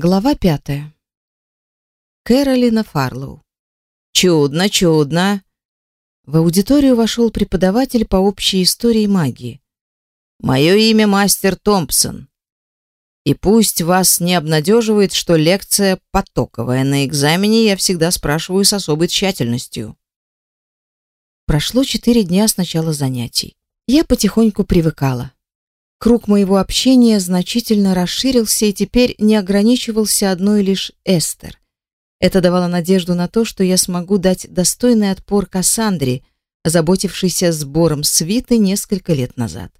Глава пятая. Кэролина Фарлоу. Чудно, чудно. В аудиторию вошел преподаватель по общей истории магии. Мое имя мастер Томпсон. И пусть вас не обнадеживает, что лекция потоковая. На экзамене я всегда спрашиваю с особой тщательностью. Прошло четыре дня с начала занятий. Я потихоньку привыкала. Круг моего общения значительно расширился и теперь не ограничивался одной лишь Эстер. Это давало надежду на то, что я смогу дать достойный отпор Кассандре, озаботившейся сбором свиты несколько лет назад.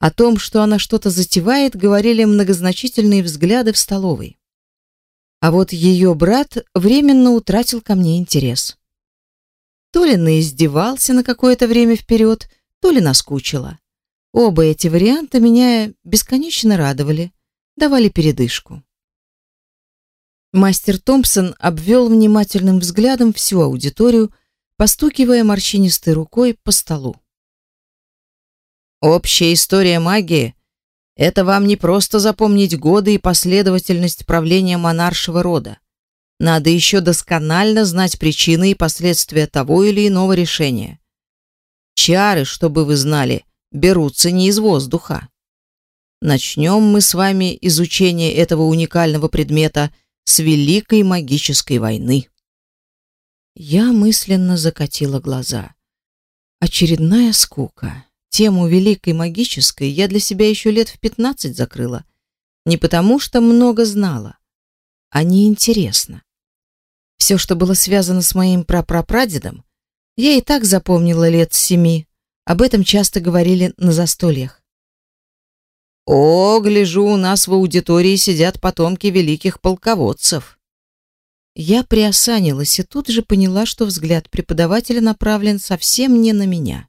О том, что она что-то затевает, говорили многозначительные взгляды в столовой. А вот ее брат временно утратил ко мне интерес. То ли наиздевался на какое-то время вперед, то ли наскучило. Оба эти варианта меня бесконечно радовали, давали передышку. Мастер Томпсон обвел внимательным взглядом всю аудиторию, постукивая морщинистой рукой по столу. Общая история магии — это вам не просто запомнить годы и последовательность правления монаршего рода. Надо еще досконально знать причины и последствия того или иного решения. Чары, чтобы вы знали, берутся не из воздуха. Начнем мы с вами изучение этого уникального предмета с Великой магической войны. Я мысленно закатила глаза. Очередная скука. Тему Великой магической я для себя еще лет в пятнадцать закрыла. Не потому, что много знала, а неинтересно. Все, что было связано с моим прапрапрадедом, я и так запомнила лет с семи. Об этом часто говорили на застольях. О, гляжу, у нас в аудитории сидят потомки великих полководцев. Я приосанилась и тут же поняла, что взгляд преподавателя направлен совсем не на меня.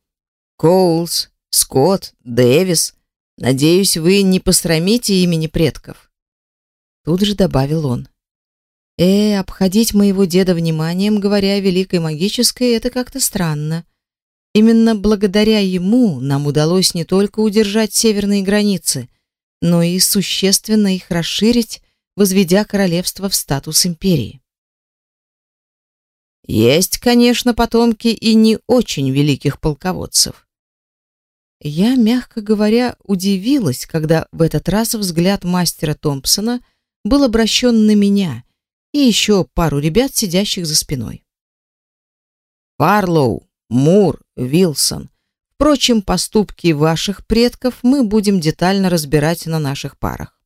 Коулс, Скотт, Дэвис, надеюсь, вы не посрамите имени предков. Тут же добавил он. Э, обходить моего деда вниманием, говоря о великой магической, это как-то странно. Именно благодаря ему нам удалось не только удержать северные границы, но и существенно их расширить, возведя королевство в статус империи. Есть, конечно, потомки и не очень великих полководцев. Я, мягко говоря, удивилась, когда в этот раз взгляд мастера Томпсона был обращен на меня и еще пару ребят, сидящих за спиной. Фарлоу, Мур, Вилсон. Впрочем, поступки ваших предков мы будем детально разбирать на наших парах.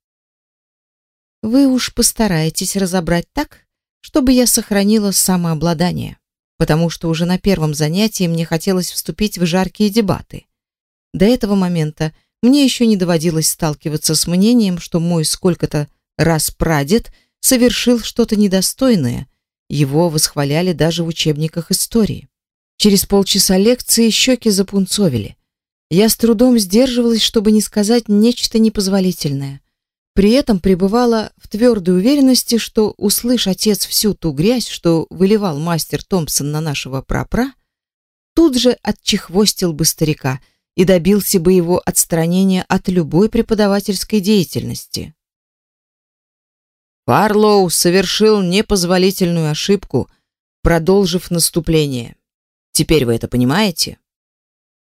Вы уж постарайтесь разобрать так, чтобы я сохранила самообладание, потому что уже на первом занятии мне хотелось вступить в жаркие дебаты. До этого момента мне еще не доводилось сталкиваться с мнением, что мой сколько-то раз прадед совершил что-то недостойное. Его восхваляли даже в учебниках истории. Через полчаса лекции щеки запунцовили. Я с трудом сдерживалась, чтобы не сказать нечто непозволительное. При этом пребывала в твердой уверенности, что, услышь отец всю ту грязь, что выливал мастер Томпсон на нашего прапра, тут же отчехвостил бы старика и добился бы его отстранения от любой преподавательской деятельности. Фарлоу совершил непозволительную ошибку, продолжив наступление. Теперь вы это понимаете?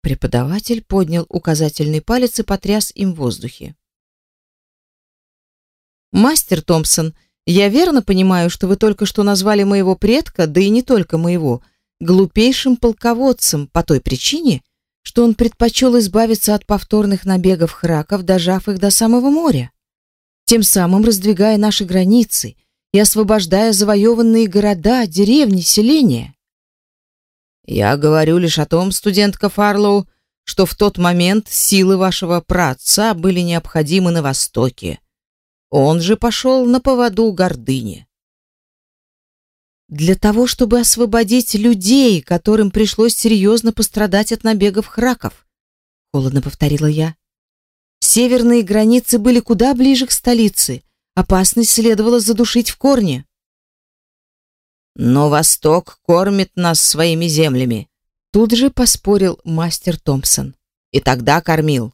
Преподаватель поднял указательный палец и потряс им в воздухе. Мастер Томпсон, я верно понимаю, что вы только что назвали моего предка, да и не только моего, глупейшим полководцем по той причине, что он предпочел избавиться от повторных набегов храков, дожав их до самого моря, тем самым раздвигая наши границы и освобождая завоеванные города, деревни, селения. Я говорю лишь о том, студентка Фарлоу, что в тот момент силы вашего праотца были необходимы на Востоке. Он же пошел на поводу гордыни. Для того, чтобы освободить людей, которым пришлось серьезно пострадать от набегов храков, холодно повторила я. Северные границы были куда ближе к столице. Опасность следовало задушить в корне. Но Восток кормит нас своими землями. Тут же поспорил мастер Томпсон. И тогда кормил.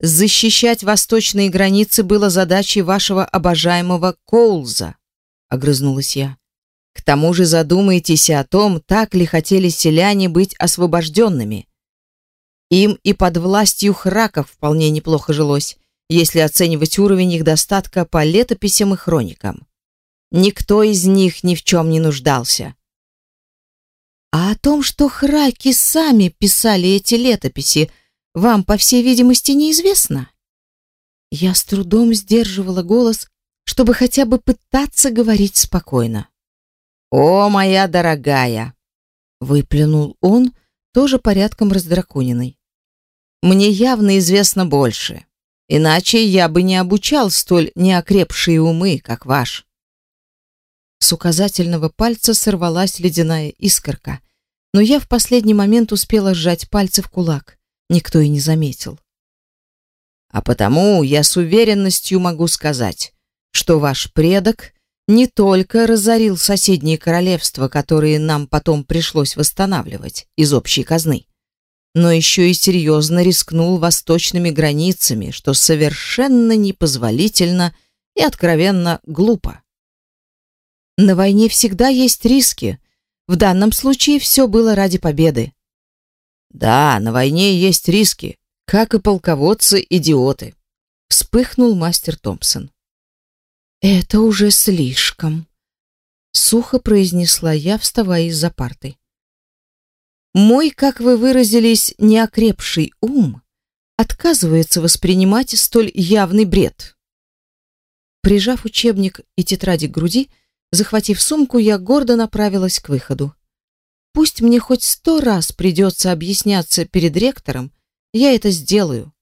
защищать восточные границы было задачей вашего обожаемого Коулза, огрызнулась я. К тому же задумайтесь о том, так ли хотели селяне быть освобожденными. Им и под властью храков вполне неплохо жилось, если оценивать уровень их достатка по летописям и хроникам. Никто из них ни в чем не нуждался. А о том, что храки сами писали эти летописи, вам, по всей видимости, неизвестно? Я с трудом сдерживала голос, чтобы хотя бы пытаться говорить спокойно. «О, моя дорогая!» — выплюнул он, тоже порядком раздраконенный. «Мне явно известно больше, иначе я бы не обучал столь неокрепшие умы, как ваш». С указательного пальца сорвалась ледяная искорка, но я в последний момент успела сжать пальцы в кулак. Никто и не заметил. А потому я с уверенностью могу сказать, что ваш предок не только разорил соседние королевства, которые нам потом пришлось восстанавливать из общей казны, но еще и серьезно рискнул восточными границами, что совершенно непозволительно и откровенно глупо. На войне всегда есть риски. В данном случае все было ради победы. Да, на войне есть риски, как и полководцы-идиоты. Вспыхнул мастер Томпсон. Это уже слишком, сухо произнесла я, вставая из-за парты. Мой, как вы выразились, неокрепший ум отказывается воспринимать столь явный бред. Прижав учебник и тетради к груди, захватив сумку, я гордо направилась к выходу. Пусть мне хоть сто раз придется объясняться перед ректором, я это сделаю.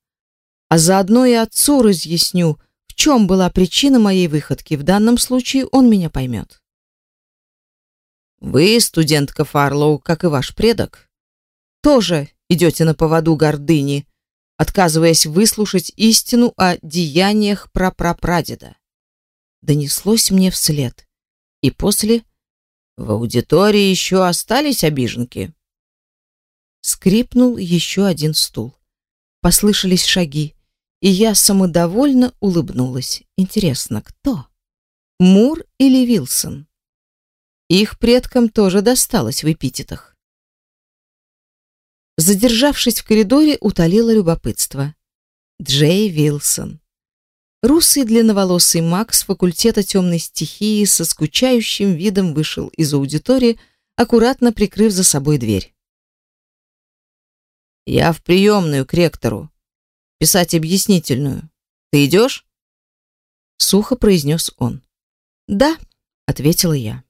А заодно и отцу разъясню, чем была причина моей выходки. В данном случае он меня поймет. Вы, студентка Фарлоу, как и ваш предок, тоже идете на поводу гордыни, отказываясь выслушать истину о деяниях прапрапрадеда. Донеслось мне вслед. И после в аудитории еще остались обиженки. Скрипнул еще один стул. Послышались шаги и я самодовольно улыбнулась. Интересно, кто? Мур или Вилсон? Их предкам тоже досталось в эпитетах. Задержавшись в коридоре, утолила любопытство. Джей Вилсон. Русый длинноволосый маг с факультета темной стихии со скучающим видом вышел из аудитории, аккуратно прикрыв за собой дверь. «Я в приемную к ректору», писать объяснительную. Ты идешь?» Сухо произнес он. «Да», — ответила я.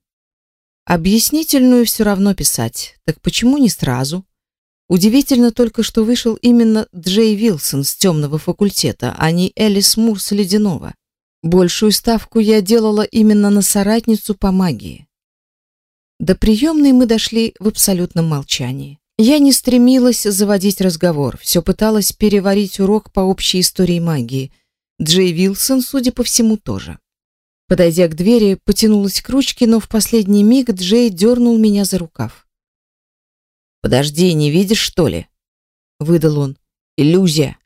«Объяснительную все равно писать. Так почему не сразу?» Удивительно только, что вышел именно Джей Вилсон с темного факультета, а не Элис Мур с ледяного. Большую ставку я делала именно на соратницу по магии. До приемной мы дошли в абсолютном молчании. Я не стремилась заводить разговор, все пыталась переварить урок по общей истории магии. Джей Вилсон, судя по всему, тоже. Подойдя к двери, потянулась к ручке, но в последний миг Джей дернул меня за рукав. «Подожди, не видишь, что ли?» — выдал он. «Иллюзия».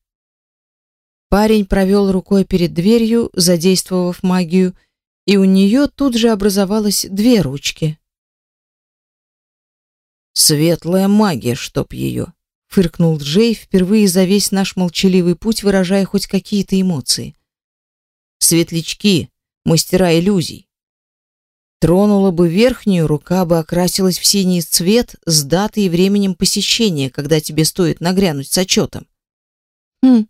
Парень провел рукой перед дверью, задействовав магию, и у нее тут же образовалось две ручки. Светлая магия, чтоб ее!» — фыркнул Джей, впервые за весь наш молчаливый путь выражая хоть какие-то эмоции. «Светлячки, мастера иллюзий!» Тронула бы верхнюю, рука бы окрасилась в синий цвет с датой и временем посещения, когда тебе стоит нагрянуть с отчетом. Хм.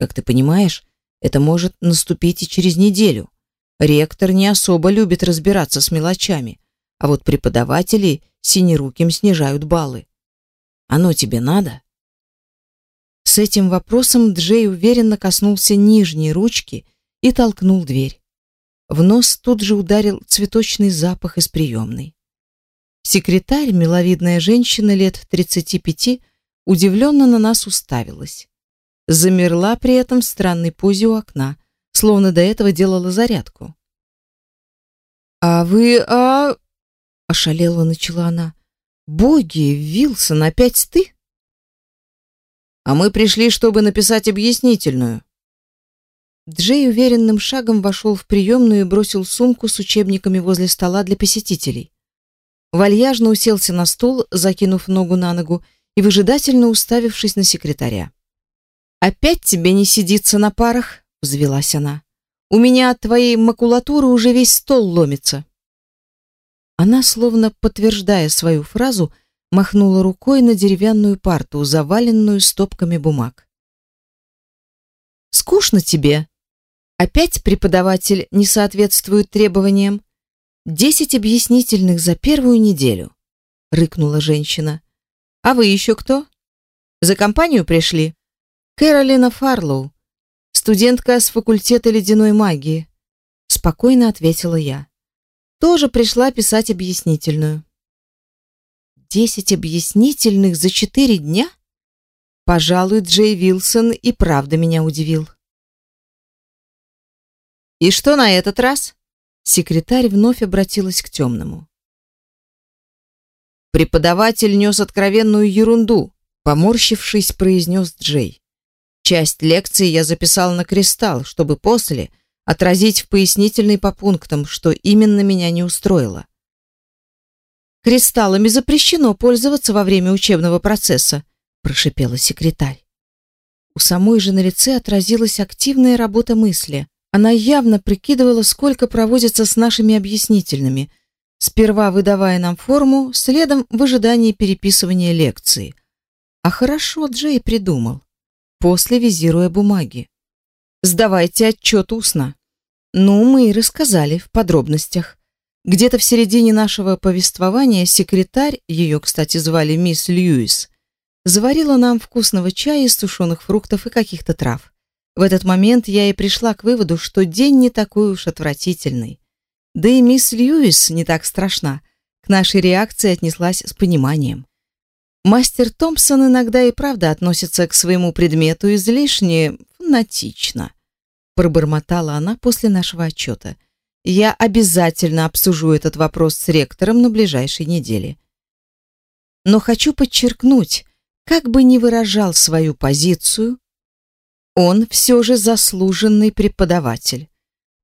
Как ты понимаешь, это может наступить и через неделю. Ректор не особо любит разбираться с мелочами, а вот преподаватели синеруким снижают баллы. Оно тебе надо? С этим вопросом Джей уверенно коснулся нижней ручки и толкнул дверь. В нос тут же ударил цветочный запах из приемной. Секретарь, миловидная женщина лет 35, удивленно на нас уставилась. Замерла при этом в странной позе у окна, словно до этого делала зарядку. «А вы, а...» ошалела начала она. Боги, Вилсон, опять ты? А мы пришли, чтобы написать объяснительную. Джей уверенным шагом вошел в приемную и бросил сумку с учебниками возле стола для посетителей. Вальяжно уселся на стул, закинув ногу на ногу и выжидательно уставившись на секретаря. «Опять тебе не сидится на парах?» — взвелась она. «У меня от твоей макулатуры уже весь стол ломится». Она, словно подтверждая свою фразу, махнула рукой на деревянную парту, заваленную стопками бумаг. «Скучно тебе?» Опять преподаватель не соответствует требованиям? Десять объяснительных за первую неделю, рыкнула женщина. А вы еще кто? За компанию пришли? Кэролина Фарлоу, студентка с факультета ледяной магии, спокойно ответила я. Тоже пришла писать объяснительную. Десять объяснительных за четыре дня? Пожалуй, Джей Вилсон и правда меня удивил. «И что на этот раз?» Секретарь вновь обратилась к темному. «Преподаватель нес откровенную ерунду», поморщившись, произнес Джей. «Часть лекции я записал на кристалл, чтобы после отразить в пояснительной по пунктам, что именно меня не устроило». «Кристаллами запрещено пользоваться во время учебного процесса», прошипела секретарь. У самой же на лице отразилась активная работа мысли. Она явно прикидывала, сколько проводится с нашими объяснительными, сперва выдавая нам форму, следом в ожидании переписывания лекции. А хорошо Джей придумал. После визируя бумаги. Сдавайте отчет устно. Ну, мы и рассказали в подробностях. Где-то в середине нашего повествования секретарь, ее, кстати, звали мисс Льюис, заварила нам вкусного чая из сушеных фруктов и каких-то трав. В этот момент я и пришла к выводу, что день не такой уж отвратительный. Да и мисс Льюис не так страшна. К нашей реакции отнеслась с пониманием. Мастер Томпсон иногда и правда относится к своему предмету излишне фанатично. Пробормотала она после нашего отчета. Я обязательно обсужу этот вопрос с ректором на ближайшей неделе. Но хочу подчеркнуть, как бы ни выражал свою позицию, он все же заслуженный преподаватель.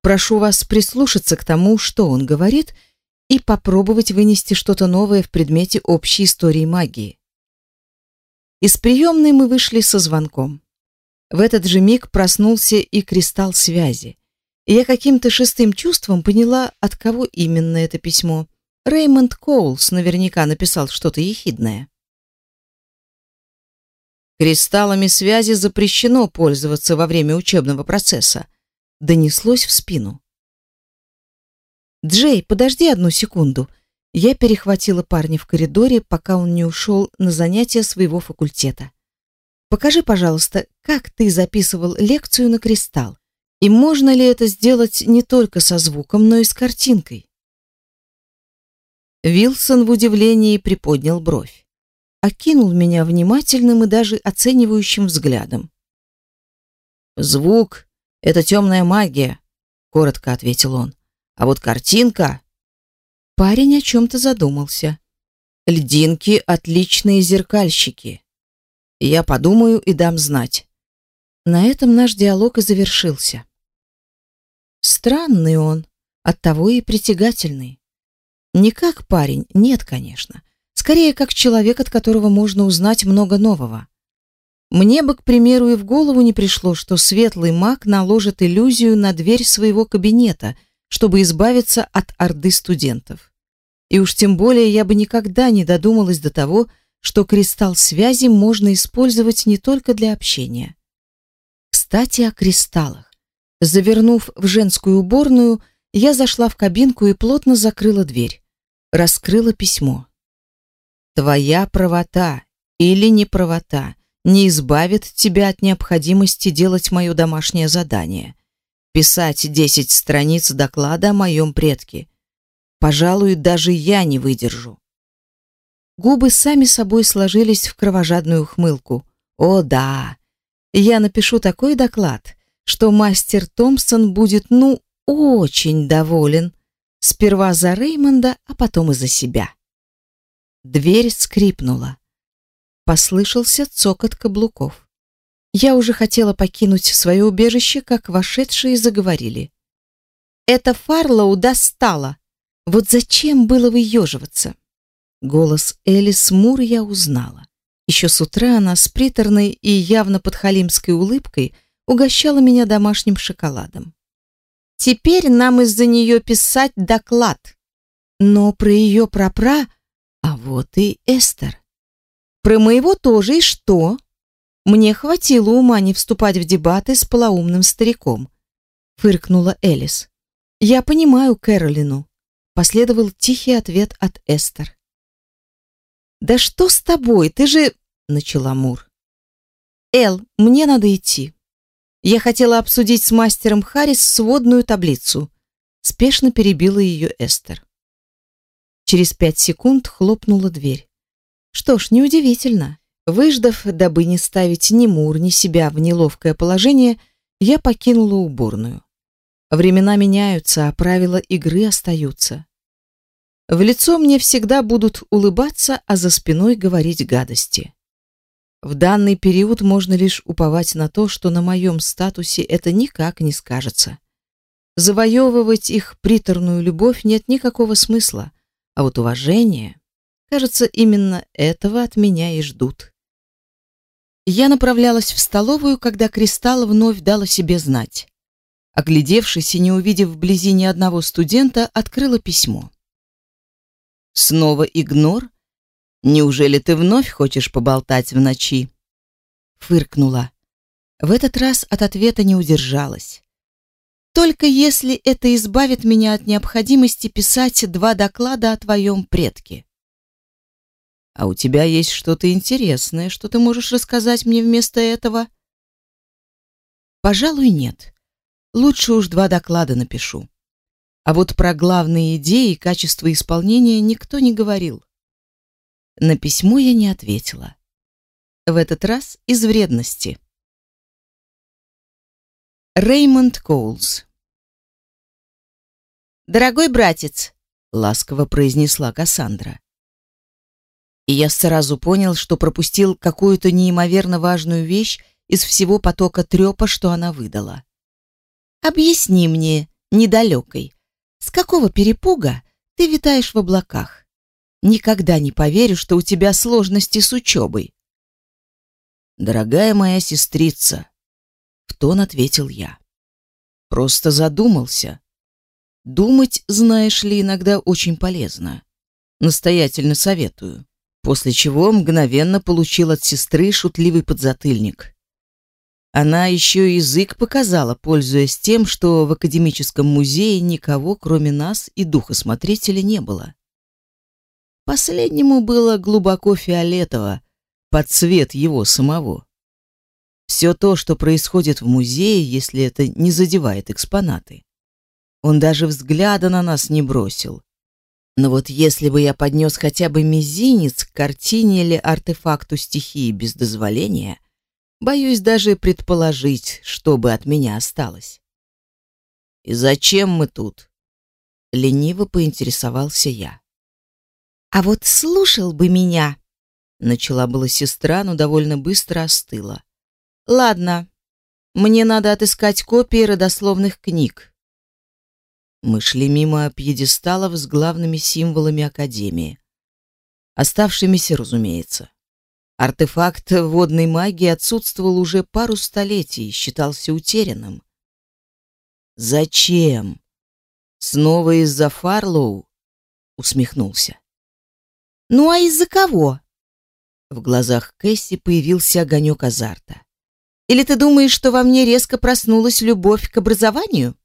Прошу вас прислушаться к тому, что он говорит, и попробовать вынести что-то новое в предмете общей истории магии. Из приемной мы вышли со звонком. В этот же миг проснулся и кристалл связи. Я каким-то шестым чувством поняла, от кого именно это письмо. Реймонд Коулс наверняка написал что-то ехидное. Кристаллами связи запрещено пользоваться во время учебного процесса. Донеслось в спину. Джей, подожди одну секунду. Я перехватила парня в коридоре, пока он не ушел на занятия своего факультета. Покажи, пожалуйста, как ты записывал лекцию на кристалл. И можно ли это сделать не только со звуком, но и с картинкой? Вилсон в удивлении приподнял бровь окинул меня внимательным и даже оценивающим взглядом. «Звук — это темная магия», — коротко ответил он. «А вот картинка...» Парень о чем-то задумался. «Льдинки — отличные зеркальщики. Я подумаю и дам знать». На этом наш диалог и завершился. Странный он, оттого и притягательный. Не как парень, нет, конечно скорее как человек, от которого можно узнать много нового. Мне бы, к примеру, и в голову не пришло, что светлый маг наложит иллюзию на дверь своего кабинета, чтобы избавиться от орды студентов. И уж тем более я бы никогда не додумалась до того, что кристалл связи можно использовать не только для общения. Кстати, о кристаллах. Завернув в женскую уборную, я зашла в кабинку и плотно закрыла дверь. Раскрыла письмо. Твоя правота или неправота не избавит тебя от необходимости делать мое домашнее задание. Писать десять страниц доклада о моем предке. Пожалуй, даже я не выдержу. Губы сами собой сложились в кровожадную ухмылку. О, да. Я напишу такой доклад, что мастер Томпсон будет, ну, очень доволен. Сперва за Реймонда, а потом и за себя. Дверь скрипнула. Послышался цокот каблуков. Я уже хотела покинуть свое убежище, как вошедшие заговорили. Это Фарлоу достало. Вот зачем было выеживаться? Голос Элис Мур я узнала. Еще с утра она с приторной и явно подхалимской улыбкой угощала меня домашним шоколадом. Теперь нам из-за нее писать доклад. Но про ее прапра... А вот и Эстер. Про моего тоже и что? Мне хватило ума не вступать в дебаты с полоумным стариком. Фыркнула Элис. Я понимаю Кэролину. Последовал тихий ответ от Эстер. Да что с тобой? Ты же... Начала Мур. Эл, мне надо идти. Я хотела обсудить с мастером Харрис сводную таблицу. Спешно перебила ее Эстер. Через пять секунд хлопнула дверь. Что ж, неудивительно. Выждав, дабы не ставить ни Мур, ни себя в неловкое положение, я покинула уборную. Времена меняются, а правила игры остаются. В лицо мне всегда будут улыбаться, а за спиной говорить гадости. В данный период можно лишь уповать на то, что на моем статусе это никак не скажется. Завоевывать их приторную любовь нет никакого смысла, а вот уважение... Кажется, именно этого от меня и ждут. Я направлялась в столовую, когда Кристалл вновь дала себе знать. Оглядевшись и не увидев вблизи ни одного студента, открыла письмо. «Снова игнор? Неужели ты вновь хочешь поболтать в ночи?» Фыркнула. В этот раз от ответа не удержалась. «Только если это избавит меня от необходимости писать два доклада о твоем предке». А у тебя есть что-то интересное, что ты можешь рассказать мне вместо этого? Пожалуй, нет. Лучше уж два доклада напишу. А вот про главные идеи и качество исполнения никто не говорил. На письмо я не ответила. В этот раз из вредности. Реймонд Коулс. Дорогой братец, ласково произнесла Кассандра и я сразу понял, что пропустил какую-то неимоверно важную вещь из всего потока трёпа, что она выдала. «Объясни мне, недалекой, с какого перепуга ты витаешь в облаках? Никогда не поверю, что у тебя сложности с учебой». «Дорогая моя сестрица», — в тон ответил я. «Просто задумался. Думать, знаешь ли, иногда очень полезно. Настоятельно советую» после чего мгновенно получил от сестры шутливый подзатыльник. Она еще язык показала, пользуясь тем, что в академическом музее никого, кроме нас и духосмотрителя, не было. Последнему было глубоко фиолетово, под цвет его самого. Все то, что происходит в музее, если это не задевает экспонаты. Он даже взгляда на нас не бросил, но вот если бы я поднес хотя бы мизинец к картине или артефакту стихии без дозволения, боюсь даже предположить, что бы от меня осталось. И зачем мы тут? лениво поинтересовался я. А вот слушал бы меня, начала была сестра, но довольно быстро остыла. Ладно. Мне надо отыскать копии родословных книг. Мы шли мимо пьедесталов с главными символами Академии. Оставшимися, разумеется. Артефакт водной магии отсутствовал уже пару столетий и считался утерянным. «Зачем? Снова из-за Фарлоу?» — усмехнулся. «Ну а из-за кого?» В глазах Кэсси появился огонек азарта. «Или ты думаешь, что во мне резко проснулась любовь к образованию?»